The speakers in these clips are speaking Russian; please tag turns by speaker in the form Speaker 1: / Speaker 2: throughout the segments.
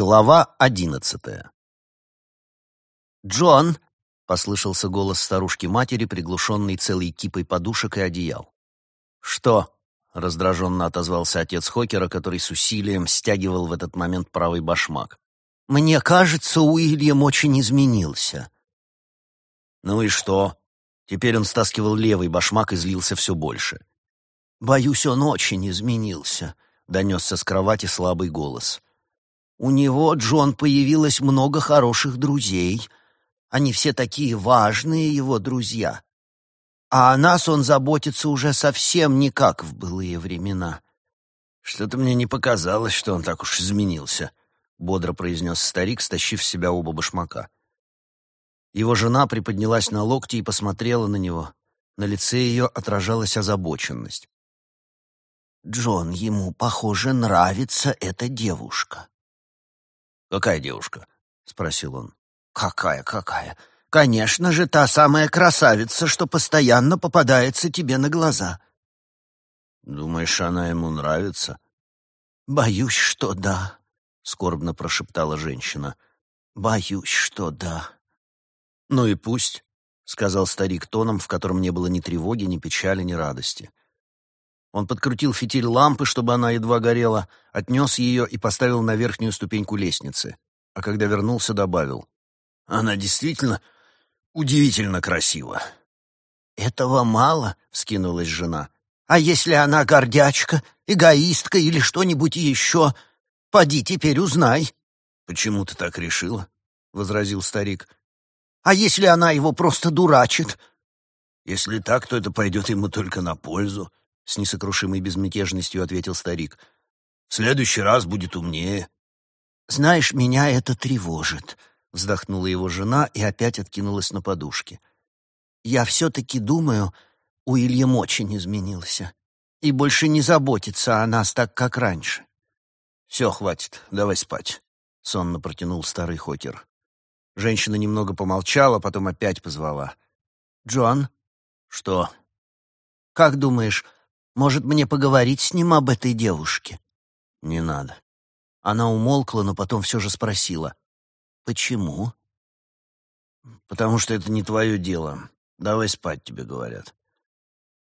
Speaker 1: Глава одиннадцатая «Джон!» — послышался голос старушки-матери, приглушенный целой кипой подушек и одеял. «Что?» — раздраженно отозвался отец Хокера, который с усилием стягивал в этот момент правый башмак. «Мне кажется, Уильям очень изменился». «Ну и что?» Теперь он стаскивал левый башмак и злился все больше. «Боюсь, он очень изменился», — донесся с кровати слабый голос. У него, Джон, появилось много хороших друзей. Они все такие важные, его друзья. А о нас он заботится уже совсем не как в былые времена. «Что-то мне не показалось, что он так уж изменился», — бодро произнес старик, стащив с себя оба башмака. Его жена приподнялась на локти и посмотрела на него. На лице ее отражалась озабоченность. «Джон, ему, похоже, нравится эта девушка».
Speaker 2: «Какая девушка?» — спросил он.
Speaker 1: «Какая, какая? Конечно же, та самая красавица, что постоянно попадается тебе на глаза».
Speaker 2: «Думаешь, она ему нравится?»
Speaker 1: «Боюсь, что да», — скорбно прошептала женщина. «Боюсь, что да».
Speaker 2: «Ну и пусть», — сказал старик тоном, в котором не было ни тревоги, ни печали, ни радости. Он подкрутил фитиль лампы, чтобы она едва горела, отнес ее и поставил на верхнюю ступеньку лестницы. А когда вернулся, добавил. «Она действительно удивительно красива».
Speaker 1: «Этого мало», — вскинулась жена. «А если она гордячка, эгоистка или что-нибудь еще? Поди теперь узнай».
Speaker 2: «Почему ты так решила?» — возразил старик.
Speaker 1: «А если она его просто дурачит?»
Speaker 2: «Если так, то это пойдет ему только на пользу с несокрушимой безмятежностью ответил старик. В следующий раз будет умнее.
Speaker 1: Знаешь, меня это тревожит, вздохнула его жена и опять откинулась на подушке. Я все-таки думаю, Уильям очень изменился и больше не заботится о нас так, как раньше.
Speaker 2: «Все, хватит, давай спать», — сонно протянул старый Хокер. Женщина немного помолчала, потом опять позвала.
Speaker 1: «Джон?»
Speaker 2: «Что?»
Speaker 1: «Как думаешь, может, мне поговорить с ним об этой девушке?»
Speaker 2: «Не надо».
Speaker 1: Она умолкла, но потом все же спросила. «Почему?»
Speaker 2: «Потому что это не твое дело. Давай спать, тебе говорят».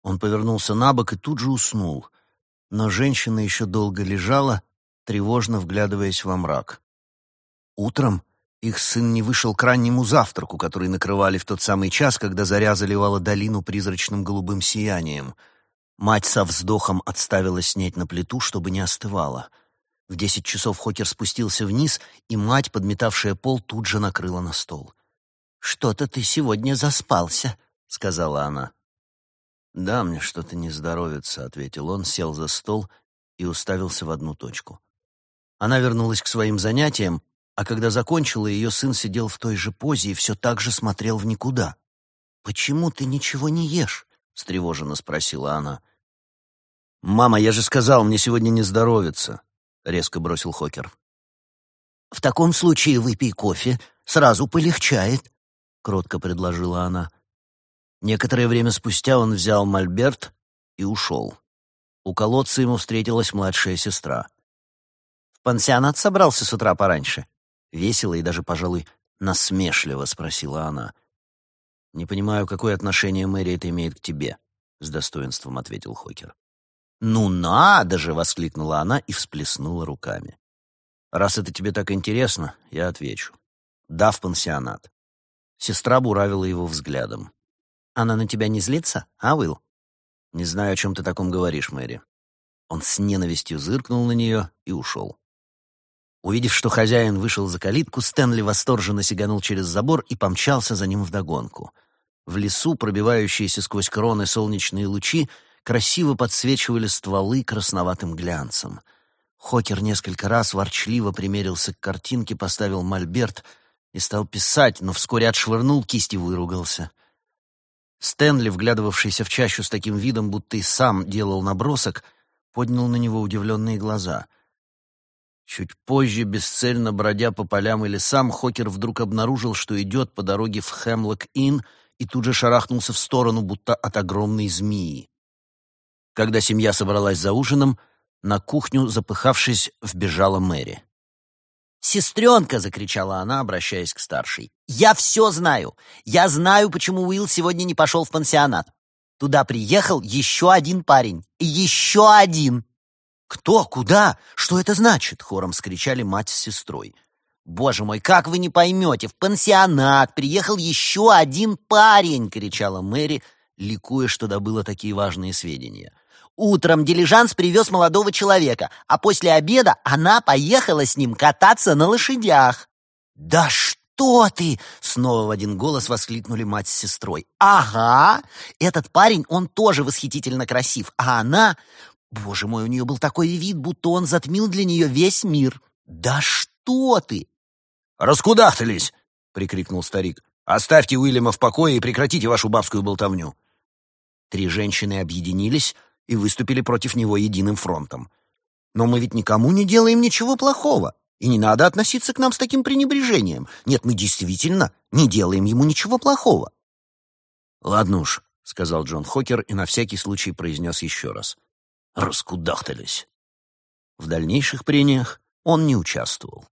Speaker 2: Он повернулся на бок и тут же уснул. Но женщина еще долго лежала, тревожно вглядываясь во мрак. Утром их сын не вышел к раннему завтраку, который накрывали в тот самый час, когда заря заливала долину призрачным голубым сиянием — Мать со вздохом отставила снеть на плиту, чтобы не остывала. В десять часов Хокер спустился вниз, и мать, подметавшая пол, тут же накрыла на стол. «Что-то ты сегодня заспался», — сказала она. «Да, мне что-то не здоровится», — ответил он, сел за стол и уставился в одну точку. Она вернулась к своим занятиям, а когда закончила, ее сын сидел в той же позе и все так же смотрел в никуда.
Speaker 1: «Почему ты ничего не ешь?» — встревоженно спросила она.
Speaker 2: «Мама, я же сказал, мне сегодня не здоровится», — резко бросил Хокер.
Speaker 1: «В таком случае выпей кофе, сразу полегчает», — кротко предложила она.
Speaker 2: Некоторое время спустя он взял мольберт и ушел. У колодца ему встретилась младшая сестра.
Speaker 1: «В пансионат собрался с утра пораньше?» Весело и даже, пожалуй, насмешливо спросила она.
Speaker 2: «Не понимаю, какое отношение Мэри это имеет к тебе», — с достоинством ответил Хокер.
Speaker 1: «Ну надо же!» — воскликнула она и всплеснула руками.
Speaker 2: «Раз это тебе так интересно, я отвечу. Да, в пансионат». Сестра буравила его взглядом.
Speaker 1: «Она на тебя не злится, а, Уилл?»
Speaker 2: «Не знаю, о чем ты таком говоришь, Мэри». Он с ненавистью зыркнул на нее и ушел. Увидев, что хозяин вышел за калитку, Стэнли восторженно сиганул через забор и помчался за ним вдогонку — в лесу, пробивающиеся сквозь кроны солнечные лучи, красиво подсвечивали стволы красноватым глянцем. Хокер несколько раз ворчливо примерился к картинке, поставил мольберт и стал писать, но вскоре отшвырнул кисть и выругался. Стэнли, вглядывавшийся в чащу с таким видом, будто и сам делал набросок, поднял на него удивленные глаза. Чуть позже, бесцельно бродя по полям и лесам, Хокер вдруг обнаружил, что идет по дороге в Хемлок-Инн, и тут же шарахнулся в сторону, будто от огромной змеи. Когда семья собралась за ужином, на кухню, запыхавшись, вбежала Мэри.
Speaker 1: «Сестренка!» — закричала она, обращаясь к старшей. «Я все знаю! Я знаю, почему Уилл сегодня не пошел в пансионат. Туда приехал еще один парень. Еще один!» «Кто? Куда? Что это значит?» — хором скричали мать с сестрой. «Боже мой, как вы не поймете! В пансионат приехал еще один парень!» — кричала Мэри, ликуя, что добыла такие важные сведения. Утром дилижанс привез молодого человека, а после обеда она поехала с ним кататься на лошадях. «Да что ты!» — снова в один голос воскликнули мать с сестрой. «Ага! Этот парень, он тоже восхитительно красив, а она... Боже мой, у нее был такой вид, будто он затмил для нее весь мир. Да что ты!»
Speaker 2: «Раскудахтались!» — прикрикнул старик. «Оставьте Уильяма в покое и прекратите вашу бабскую болтовню!»
Speaker 1: Три женщины объединились и выступили против него единым фронтом. Но мы ведь никому не делаем ничего плохого, и не надо относиться к нам с таким пренебрежением. Нет, мы действительно не делаем ему ничего плохого.
Speaker 2: «Ладно уж», — сказал Джон Хокер и на всякий случай произнес еще раз. «Раскудахтались». В дальнейших прениях он не участвовал.